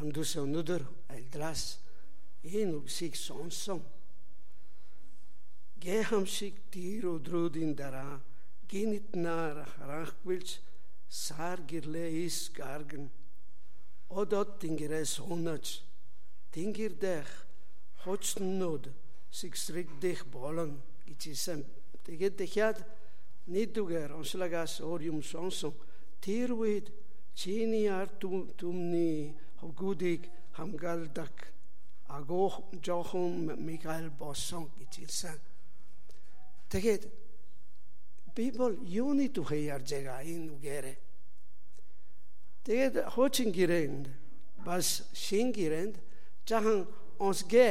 хандус өнөдөр айлдрас энэ үгсийг сонсон. Гэхамшиг дир өдрүүдийн дараа гинит нар харахгүйч сар гэрлээ ис гарган одод тэнгэрээ суунаж тэнгэрдэх хочнод сигсрэгдэх болон гэж хэлсэн. Тэгээд дахиад нийдүгээр онцлагаас өөр юм сонсон тэр үед чиний ард түмний хөвгүүдийг хамгаалдаг агоо жоохон Микаэл болсон гэж хэлсэн. Тэгээд Библ юуны тухай ярьж байгаа энэ үгээрээ. Тэгээд хуучин гэрээнд бас шин гэрээнд жахан онсгэ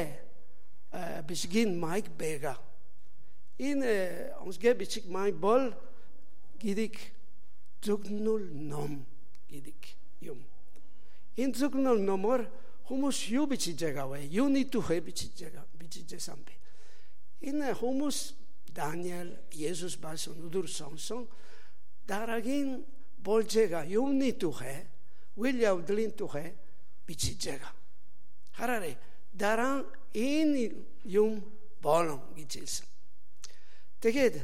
бишгин майк бэга. Энэ онсгэ бичиг май бол гидик зүгнүл ном гидик юм. Энэ зүгнүл номор хүмүүс юу бичиж байгаа вэ? Юуны тухай бичиж байгаа бичиж байгаа юм бэ? Энэ хүмүүс Daniel, Jezus бас өнөөдөр сонсон дараагийн болжэга юуны тухай Уильям Длин тухай бичиж байгаа. Хараарай дараа энэ юм болон гэж хэлсэн. Тэгээд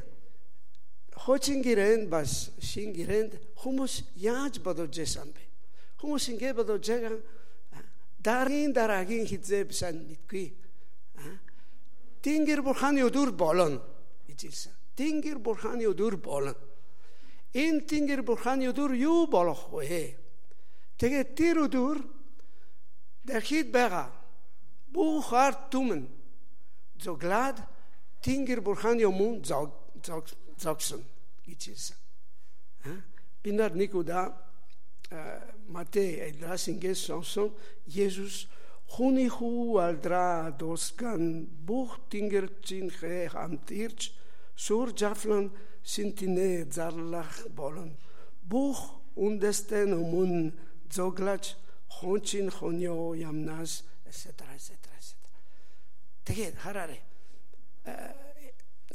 хочин гэрэн бас шин гэрэнд хүмүүс яаж бодож байсан бэ? Хүмүүс ингэ бодож байгаа дараагийн дараагийн хизээ бишан мэдгүй. Тэнгэр бурханы өдөр болно гэж хэлсэн. Тэнгэр бурханы өдөр болно. Энэ тэнгэр бурханы өдөр юу болох вэ? Тэгээд тэр өдөр дахид байгаа бүх ард түмэн зоглаад тэнгэр бурханы өмнө зог зог зогсон гэж хэлсэн. Би нар нэг удаа Эдлас ингээс сонсон Есүс хүний хүү алдра досган бүх тэнгэр чинь хамт ирж Сур жафлан синтинэ зарлах болон бүх үндэстэн өмнө зоглаж хончин хоньо ямнаас etc etc etc. Тэгээд хараарай.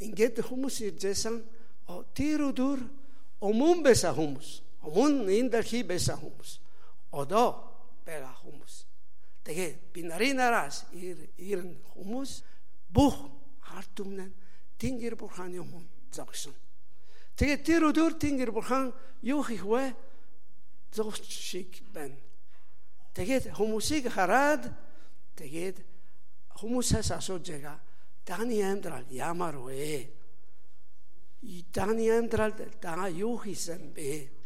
Ингээд хүмүүс иржсэн тэр өдөр өмнө байсан хүмүүс. Өмнө энэ дэлхий байсан хүмүүс. Одоо байгаа хүмүүс. Тэгээд би нарын араас ирэн хүмүүс бүх харт өмнө Тэнгэр бурханы өмнө зогсон. Тэгээд тэр өдөр Тэнгэр бурхан юу хийх вэ? Зогсч шиг байна. Тэгээд хүмүүсийг хараад тэгээд хүмүүсээс асууж байгаа. Таны амьдрал ямар вэ? Таны амьдрал та юу хийсэн бэ?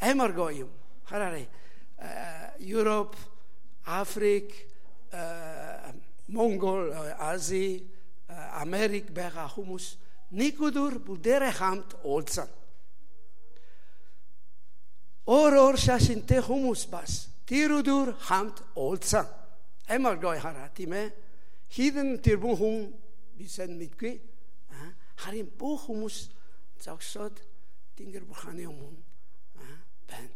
Амар гоём. Хараарай. Европ, Африк, Монгол, Ази Америк байгаа хүмүүс нэг өдөр бүгдээрээ хамт уулзсан. Өөр өөр шашинтэй хүмүүс бас тэр өдөр хамт уулзсан. Амар гой хараа тийм ээ. Хідэн тэр бүх хүн бисэн мэдгүй. Харин бүх хүмүүс зогсоод Тэнгэр бурханы өмнө байна.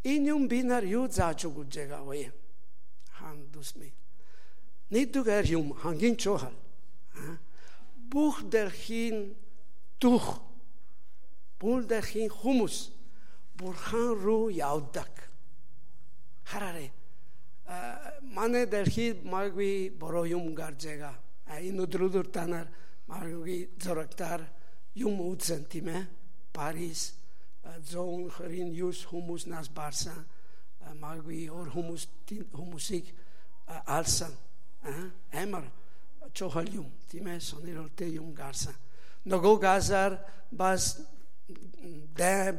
Энэ юм би нар юу зааж өгч байгаа вэ? Хан дусмээ Нэгдүгээр юм хамгийн чухал. Бүх дэлхийн дух бүх дэлхийн хүмүүс бурхан руу явдаг. Хараарай. манай дэлхий магви бороо юм гарч байгаа. Энэ өдрөдөр танаар магви зурагтаар юм үзэн тийм ээ. Парис зон хрин юус хүмүүс нас барсан магви ор хүмүүс хүмүүсийг алсан амар чухал юм тийм ээ сонирхолтой юм гарсан нөгөө газар бас дэ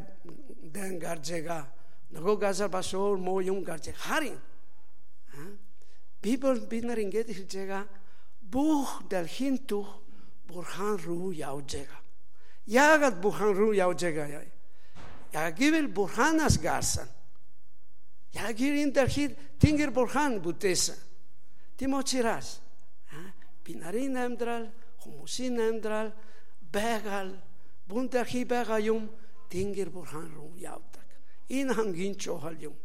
дэн гаржега нөгөө газар бас өөр мо юм гаржег харин Библ бид нар ингэж хэлж байгаа бүх дэлхийн тух бурхан руу явж байгаа. Яагаад бурхан руу явж байгаа? Яг гэвэл бурханаас гарсан. Яг энэ дэлхийд тэнгэр бурхан бүтээсэн. Тийм учраас би нарын амьдрал, хүмүүсийн амьдрал байгаль бүндэрхий байгаа юм Тэнгэр бурхан руу явдаг. Энэ хамгийн чухал юм.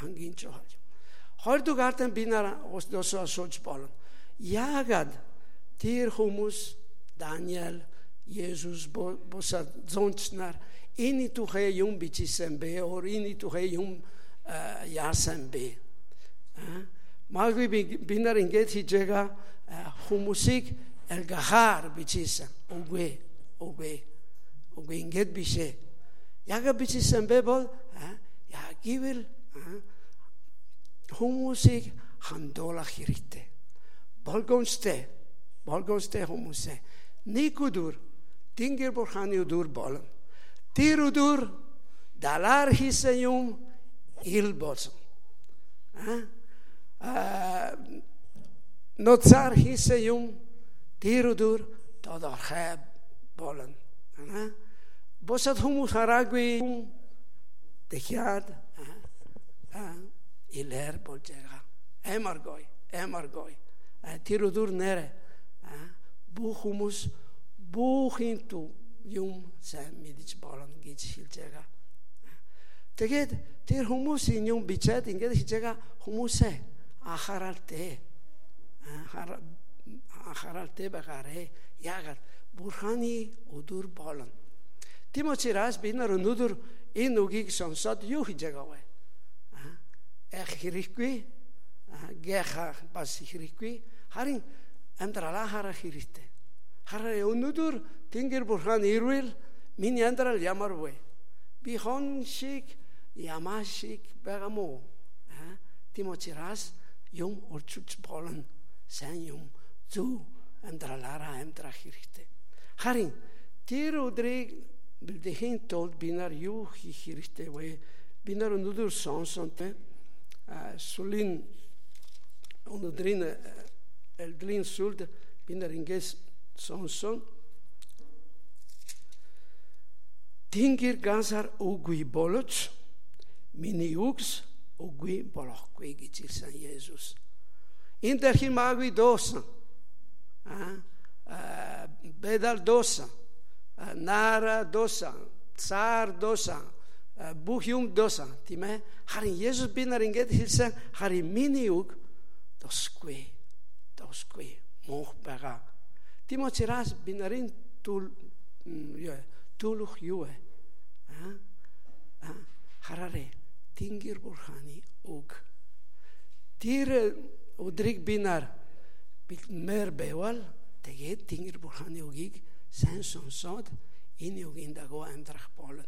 Хамгийн чухал юм. Хоёрдугаар нь би нар өсдөөсөө сууж болно. Яагаад тэр хүмүүс Даниэл, Есүс босаа зончнаар энэ тухай юм бичсэн бэ? Ор энэ тухай юм яасан бэ? Магви бид нар ингэж хийж байгаа хүмүүсийг элгахаар бичсэн. Үгүй үгүй үгүй ингэж биш ээ. Яга бичсэн бэ бол яг ивэл хүмүүсийг хандуулах хэрэгтэй. Болгоомжтой болгоомжтой хүмүүсээ нэг өдөр Тэнгэр бурханы өдөр болон тэр өдөр далаар хийсэн юм ил болсон. А ноцар хийсэн юм тэр өдөр тодорхой болон. Босод хүмүүс хараагүй тэгэхээр илэр болж байгаа. Эмаргой, эмаргой. Тэр өдөр нэрэ бүх хүмүүс бүхин ту юм сайн мэдж болно гэж хэлж байгаа. Тэгээд тэр хүмүүсийн юм бичээд ингээд хийж байгаа хүмүүсээ анхааралтай анхааралтай байгаарэ. Яагаад бурханы өдөр болно. Тийм учраас бид нар өнөөдөр энэ үгийг сонсоод юу хийж байгаа вэ? Эх хэрэггүй. Гэха бас хэрэггүй. Харин амьдралаа харах хэрэгтэй. Хараа өнөөдөр Тэнгэр бурхан ирвэл миний амьдрал ямар вэ? Би хон шиг ямаа шиг байгаа мó? Тийм учраас юм орчуулж болно. Сайн юм зөв амьдралаараа амьдрах хэрэгтэй. Харин тэр өдрийг бэлдэхийн тулд би нар юу хийх хэрэгтэй вэ? Би нар өнөөдөр сонсонтэй сүлийн өнөөдрийн элдрийн сүлд би нар ингээс сонсон Тэнгэр ганцаар үгүй боловч миний үгс үгүй болохгүй гэж хэлсэн Есүс. Энэ дэрхи магви доосон. А бедал доосон. Нара доосон. Цар доосон. бүх юм доосон тийм ээ харин Есүс би нар ингэж хэлсэн харин миний үг тосгүй тосгүй мох байгаа Тийм учраас би нарын тул тулх юу вэ? А? Хараарэ. Тэнгэр бурханы үг. Тэр өдрийг би нар мэр бэвал тэгээд Тэнгэр бурханы үгийг сайн сонсоод энэ үгийн дагуу амьдрах болно.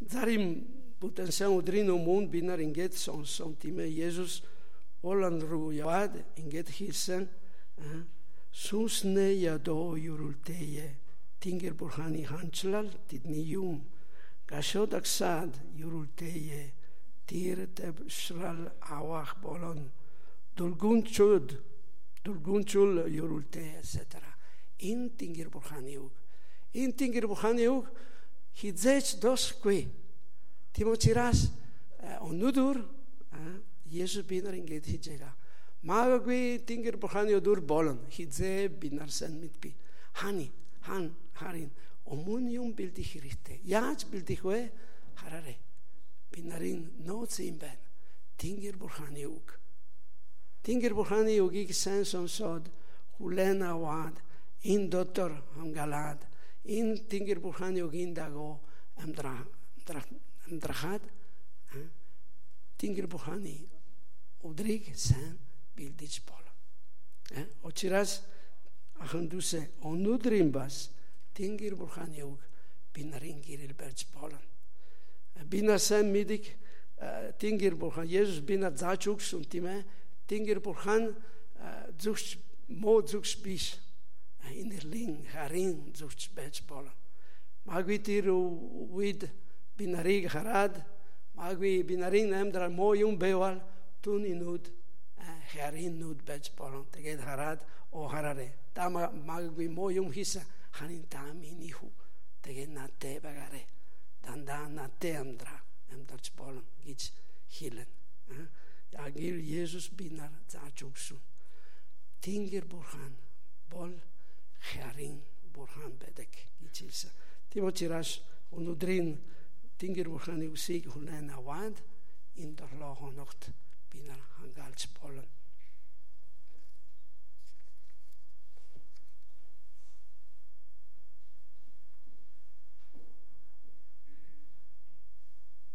Зарим бүтэнсэн өдрийн өмнө би нар ингэж сонсон тийм ээ Есүс Оланд руу яваад ингэж хийсэн сүнснээ ядоо юрултэе тэнгэр бурханы ханчлал тэдний юм. Гашодагсад юрултэе тэр тэвшрал авах болон дулгунчуд дулгунчул юрултэе etc. энэ тэнгэр бурханы үг. Энэ тэнгэр бурханы үг хизээч досгүй. Тимотирас өнөөдөр Есүс би нар ингэж хийж байгаа Магаггүй тэнгэр бурханы өдөр болно. Хизээ би нарсан мэдби. Хани хан харин өмнө юм бэлдэх хэрэгтэй. Яаж бэлдэх вэ? Хараарай. Би нарын нууц юм байна. Тэнгэр бурханы үг. Тэнгэр бурханы үгийг сайн сонсоод хүлээн аваад энэ дотор хамгаалаад энэ тэнгэр бурханы үгийн дагуу амьдрах амьдрахад тэнгэр бурханы өдрийг сайн бэлдэж болно. Э? Учираас ахан дүүсээ өнөөдрийн бас Тэнгэр бурханы үг би нарын гэрэл барьж болно. Э, би нар сайн мэдик э, Тэнгэр бурхан Есүс би нар зааж өгсөн тийм ээ. Тэнгэр бурхан зүгч муу зүгч биш. Инэрлин харин зүгч байж болно. Магви тэр үед би нарыг хараад магви би нарын амьдрал муу юм байвал түүний нүд харин нүд байж болон тэгээд хараад оо хараарэ та маггүй мо юм хийсэн харин та миний хүү тэгээд натэ багаарэ дандаа натэ амдра амдарч болон гэж хэлэн яг ил Есүс бинар зааж өгсөн Тэнгэр бурхан бол харин бурхан байдаг гэж хэлсэн тийм учраас өнөөдрийн Тэнгэр бурханы үсийг хүлээн аваад энэ долоо хоногт би нар хангаалж болно